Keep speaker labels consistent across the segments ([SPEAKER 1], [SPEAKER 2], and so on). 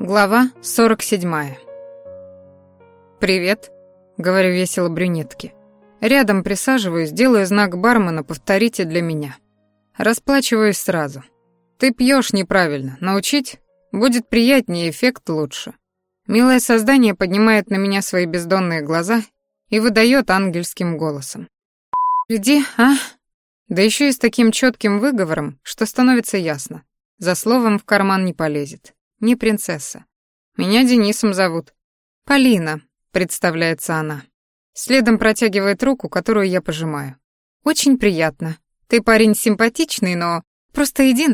[SPEAKER 1] Глава 47. «Привет», — говорю весело брюнетке. Рядом присаживаюсь, делаю знак бармена «повторите для меня». Расплачиваюсь сразу. «Ты пьешь неправильно. Научить? Будет приятнее, эффект лучше». Милое создание поднимает на меня свои бездонные глаза и выдает ангельским голосом. «Иди, а?» Да еще и с таким четким выговором, что становится ясно. За словом в карман не полезет не принцесса. Меня Денисом зовут. Полина, представляется она. Следом протягивает руку, которую я пожимаю. Очень приятно. Ты парень симпатичный, но просто иди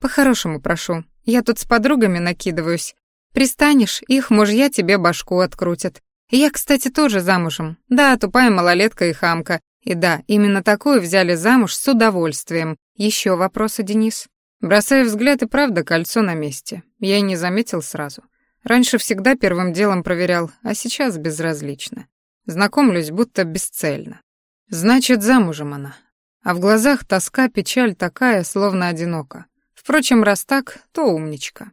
[SPEAKER 1] По-хорошему прошу. Я тут с подругами накидываюсь. Пристанешь, их мужья тебе башку открутят. Я, кстати, тоже замужем. Да, тупая малолетка и хамка. И да, именно такую взяли замуж с удовольствием. Еще вопросы, Денис? Бросая взгляд, и правда кольцо на месте. Я и не заметил сразу. Раньше всегда первым делом проверял, а сейчас безразлично. Знакомлюсь, будто бесцельно. Значит, замужем она. А в глазах тоска, печаль такая, словно одинока. Впрочем, раз так, то умничка.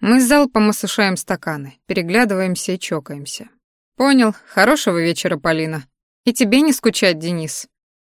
[SPEAKER 1] Мы с залпом осушаем стаканы, переглядываемся и чокаемся. Понял. Хорошего вечера, Полина. И тебе не скучать, Денис.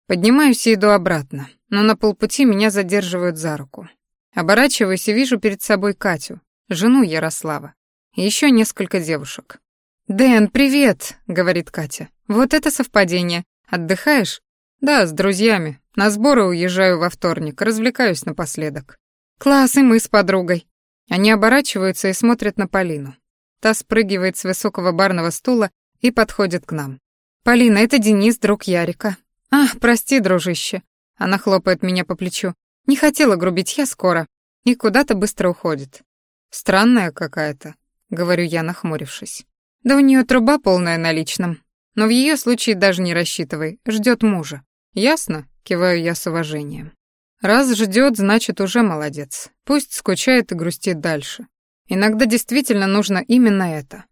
[SPEAKER 1] Поднимаюсь и иду обратно, но на полпути меня задерживают за руку. Оборачиваюсь и вижу перед собой Катю, жену Ярослава, и еще несколько девушек. «Дэн, привет!» — говорит Катя. «Вот это совпадение. Отдыхаешь?» «Да, с друзьями. На сборы уезжаю во вторник, развлекаюсь напоследок». «Класс, и мы с подругой». Они оборачиваются и смотрят на Полину. Та спрыгивает с высокого барного стула и подходит к нам. «Полина, это Денис, друг Ярика». «Ах, прости, дружище». Она хлопает меня по плечу. Не хотела грубить, я скоро. И куда-то быстро уходит. Странная какая-то, говорю я, нахмурившись. Да у нее труба полная наличным. Но в ее случае даже не рассчитывай, ждет мужа. Ясно? Киваю я с уважением. Раз ждет, значит, уже молодец. Пусть скучает и грустит дальше. Иногда действительно нужно именно это.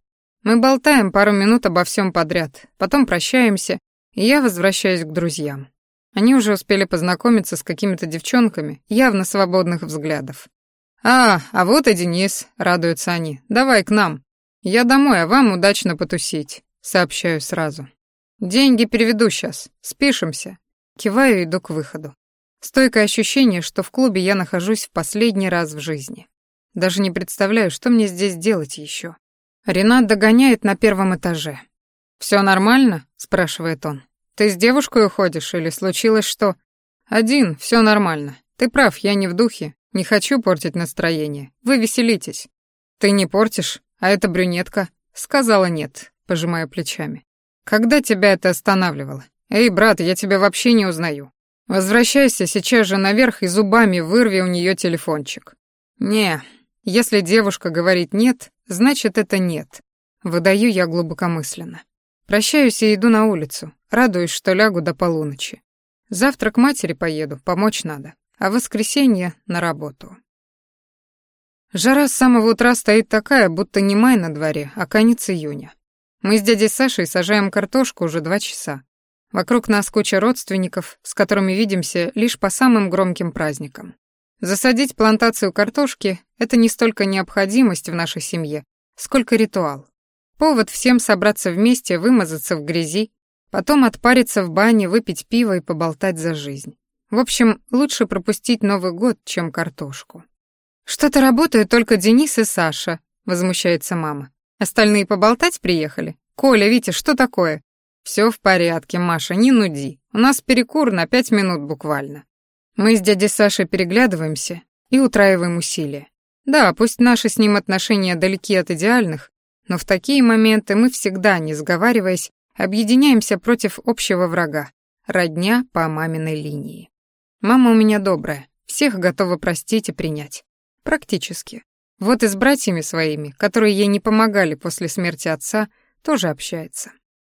[SPEAKER 1] Мы болтаем пару минут обо всем подряд, потом прощаемся, и я возвращаюсь к друзьям. Они уже успели познакомиться с какими-то девчонками, явно свободных взглядов. «А, а вот и Денис», — радуются они. «Давай к нам. Я домой, а вам удачно потусить», — сообщаю сразу. «Деньги переведу сейчас. Спишемся». Киваю и иду к выходу. Стойкое ощущение, что в клубе я нахожусь в последний раз в жизни. Даже не представляю, что мне здесь делать еще. Ренат догоняет на первом этаже. «Все нормально?» — спрашивает он. Ты с девушкой уходишь или случилось что? Один, все нормально. Ты прав, я не в духе. Не хочу портить настроение. Вы веселитесь. Ты не портишь, а эта брюнетка сказала нет, пожимая плечами. Когда тебя это останавливало? Эй, брат, я тебя вообще не узнаю. Возвращайся сейчас же наверх и зубами вырви у нее телефончик. Не, если девушка говорит нет, значит это нет. Выдаю я глубокомысленно. Прощаюсь и иду на улицу, радуюсь, что лягу до полуночи. Завтра к матери поеду, помочь надо, а в воскресенье на работу. Жара с самого утра стоит такая, будто не май на дворе, а конец июня. Мы с дядей Сашей сажаем картошку уже два часа. Вокруг нас куча родственников, с которыми видимся лишь по самым громким праздникам. Засадить плантацию картошки — это не столько необходимость в нашей семье, сколько ритуал. Повод всем собраться вместе, вымазаться в грязи, потом отпариться в бане, выпить пиво и поболтать за жизнь. В общем, лучше пропустить Новый год, чем картошку. «Что-то работают только Денис и Саша», — возмущается мама. «Остальные поболтать приехали? Коля, Витя, что такое?» «Все в порядке, Маша, не нуди. У нас перекур на пять минут буквально». Мы с дядей Сашей переглядываемся и утраиваем усилия. Да, пусть наши с ним отношения далеки от идеальных, но в такие моменты мы всегда, не сговариваясь, объединяемся против общего врага, родня по маминой линии. Мама у меня добрая, всех готова простить и принять. Практически. Вот и с братьями своими, которые ей не помогали после смерти отца, тоже общается.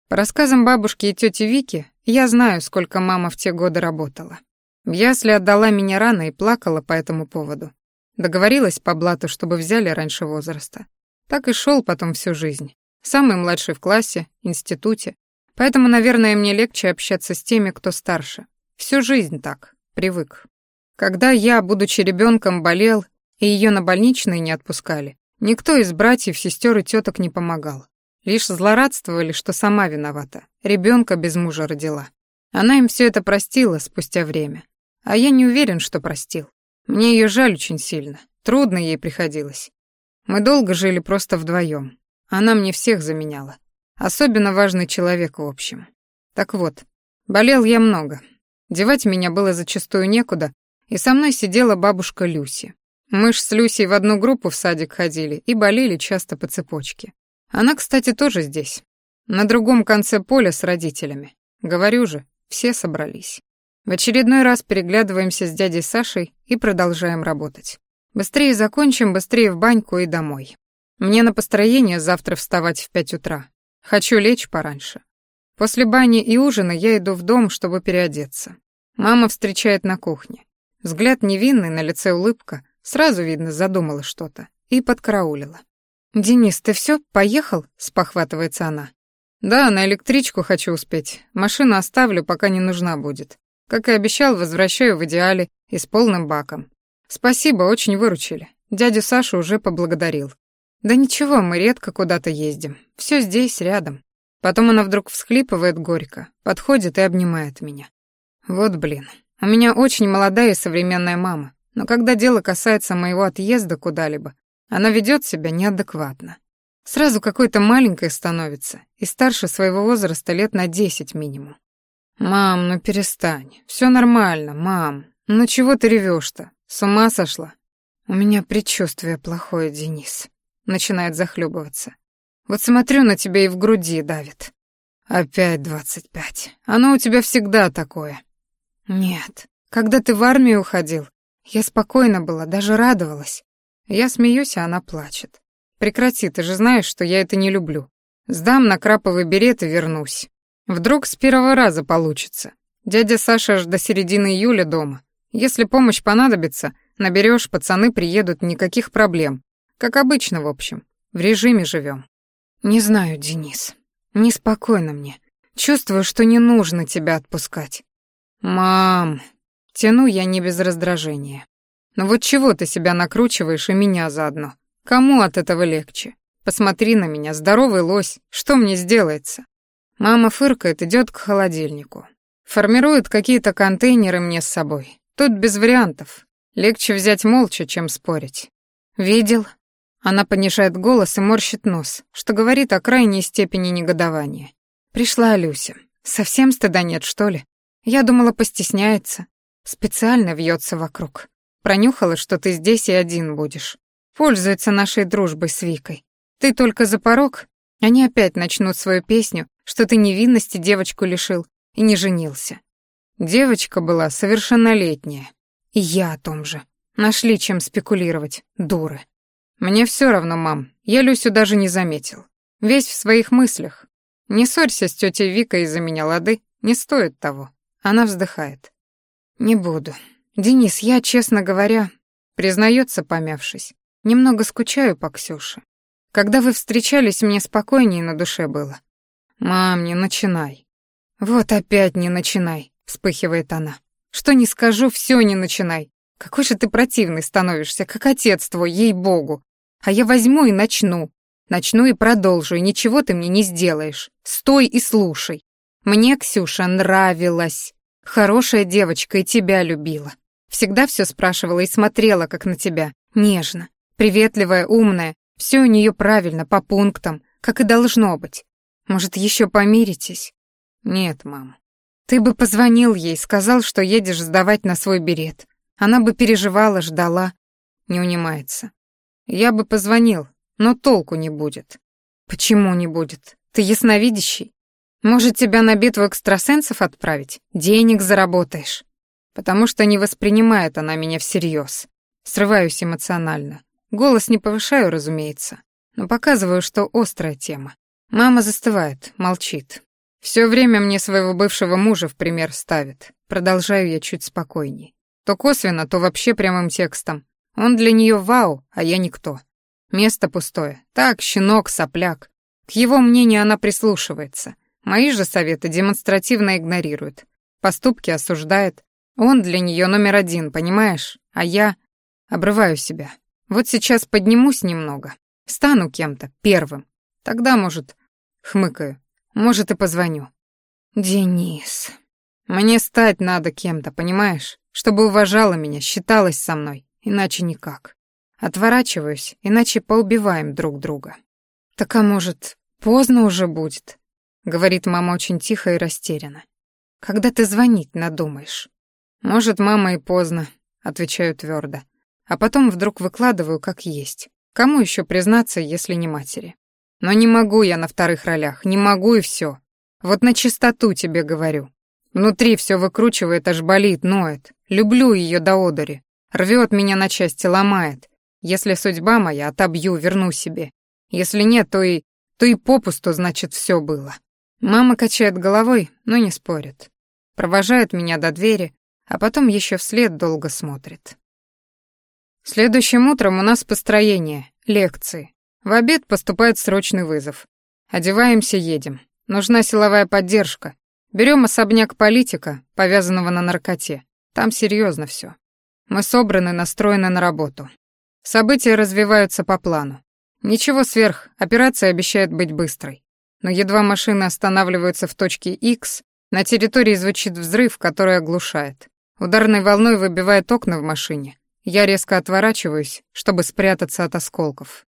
[SPEAKER 1] По рассказам бабушки и тети Вики, я знаю, сколько мама в те годы работала. В ясли отдала меня рано и плакала по этому поводу. Договорилась по блату, чтобы взяли раньше возраста. Так и шел потом всю жизнь. Самый младший в классе, институте. Поэтому, наверное, мне легче общаться с теми, кто старше. Всю жизнь так, привык. Когда я, будучи ребенком, болел, и ее на больничные не отпускали, Никто из братьев, сестер и теток не помогал. Лишь злорадствовали, что сама виновата. Ребенка без мужа родила. Она им все это простила спустя время. А я не уверен, что простил. Мне ее жаль очень сильно. Трудно ей приходилось. Мы долго жили просто вдвоем. Она мне всех заменяла. Особенно важный человек в общем. Так вот, болел я много. Девать меня было зачастую некуда, и со мной сидела бабушка Люси. Мы ж с Люсей в одну группу в садик ходили и болели часто по цепочке. Она, кстати, тоже здесь. На другом конце поля с родителями. Говорю же, все собрались. В очередной раз переглядываемся с дядей Сашей и продолжаем работать. Быстрее закончим, быстрее в баньку и домой. Мне на построение завтра вставать в пять утра. Хочу лечь пораньше. После бани и ужина я иду в дом, чтобы переодеться. Мама встречает на кухне. Взгляд невинный, на лице улыбка. Сразу видно, задумала что-то. И подкараулила. «Денис, ты все, поехал?» — спохватывается она. «Да, на электричку хочу успеть. Машину оставлю, пока не нужна будет. Как и обещал, возвращаю в идеале и с полным баком. Спасибо, очень выручили. Дядю Сашу уже поблагодарил. Да ничего, мы редко куда-то ездим. Все здесь, рядом. Потом она вдруг всхлипывает горько, подходит и обнимает меня. Вот блин. У меня очень молодая и современная мама, но когда дело касается моего отъезда куда-либо, она ведет себя неадекватно. Сразу какой-то маленькой становится, и старше своего возраста лет на десять минимум. «Мам, ну перестань. Все нормально, мам. Ну чего ты ревешь-то? С ума сошла?» «У меня предчувствие плохое, Денис», — начинает захлебываться. «Вот смотрю на тебя и в груди давит». «Опять двадцать пять. Оно у тебя всегда такое». «Нет. Когда ты в армию уходил, я спокойна была, даже радовалась. Я смеюсь, а она плачет. Прекрати, ты же знаешь, что я это не люблю. Сдам на краповый берет и вернусь. Вдруг с первого раза получится. Дядя Саша аж до середины июля дома. Если помощь понадобится, наберешь, пацаны приедут, никаких проблем. Как обычно, в общем. В режиме живем. Не знаю, Денис. Неспокойно мне. Чувствую, что не нужно тебя отпускать. Мам, тяну я не без раздражения. Но вот чего ты себя накручиваешь и меня заодно? Кому от этого легче? Посмотри на меня, здоровый лось, что мне сделается? Мама фыркает, идет к холодильнику. Формирует какие-то контейнеры мне с собой. Тут без вариантов. Легче взять молча, чем спорить. Видел? Она понижает голос и морщит нос, что говорит о крайней степени негодования. Пришла Люся. Совсем стыда нет, что ли? Я думала, постесняется. Специально вьется вокруг. Пронюхала, что ты здесь и один будешь. Пользуется нашей дружбой с Викой. Ты только за порог, они опять начнут свою песню что ты невинности девочку лишил и не женился. Девочка была совершеннолетняя. И я о том же. Нашли чем спекулировать, дуры. Мне все равно, мам, я Люсю даже не заметил. Весь в своих мыслях. Не ссорься с тетей Викой из-за меня, лады, не стоит того. Она вздыхает. Не буду. Денис, я, честно говоря, признается, помявшись, немного скучаю по Ксюше. Когда вы встречались, мне спокойнее на душе было. «Мам, не начинай». «Вот опять не начинай», — вспыхивает она. «Что не скажу, все не начинай. Какой же ты противный становишься, как отец твой, ей-богу. А я возьму и начну. Начну и продолжу, и ничего ты мне не сделаешь. Стой и слушай. Мне Ксюша нравилась. Хорошая девочка и тебя любила. Всегда все спрашивала и смотрела, как на тебя. Нежно, приветливая, умная. Все у нее правильно, по пунктам, как и должно быть. Может, еще помиритесь? Нет, мам. Ты бы позвонил ей, сказал, что едешь сдавать на свой берет. Она бы переживала, ждала. Не унимается. Я бы позвонил, но толку не будет. Почему не будет? Ты ясновидящий. Может, тебя на битву экстрасенсов отправить? Денег заработаешь. Потому что не воспринимает она меня всерьез. Срываюсь эмоционально. Голос не повышаю, разумеется, но показываю, что острая тема. Мама застывает, молчит. Все время мне своего бывшего мужа в пример ставит. Продолжаю я чуть спокойней. То косвенно, то вообще прямым текстом. Он для нее вау, а я никто. Место пустое. Так, щенок, сопляк. К его мнению она прислушивается. Мои же советы демонстративно игнорирует. Поступки осуждает. Он для нее номер один, понимаешь? А я обрываю себя. Вот сейчас поднимусь немного, Стану кем-то, первым. Тогда, может, хмыкаю, может, и позвоню. Денис, мне стать надо кем-то, понимаешь? Чтобы уважала меня, считалась со мной, иначе никак. Отворачиваюсь, иначе поубиваем друг друга. Так а может, поздно уже будет? Говорит мама очень тихо и растерянно. Когда ты звонить надумаешь? Может, мама и поздно, отвечаю твердо. А потом вдруг выкладываю как есть. Кому еще признаться, если не матери? Но не могу я на вторых ролях, не могу и все. Вот на чистоту тебе говорю. Внутри все выкручивает, аж болит, ноет. Люблю ее до одури. Рвет меня на части, ломает. Если судьба моя, отобью, верну себе. Если нет, то и... то и попусту, значит, все было. Мама качает головой, но не спорит. Провожает меня до двери, а потом еще вслед долго смотрит. Следующим утром у нас построение, лекции. В обед поступает срочный вызов. Одеваемся, едем. Нужна силовая поддержка. Берем особняк политика, повязанного на наркоте. Там серьезно все. Мы собраны, настроены на работу. События развиваются по плану. Ничего сверх, операция обещает быть быстрой. Но едва машины останавливаются в точке X, на территории звучит взрыв, который оглушает. Ударной волной выбивает окна в машине. Я резко отворачиваюсь, чтобы спрятаться от осколков.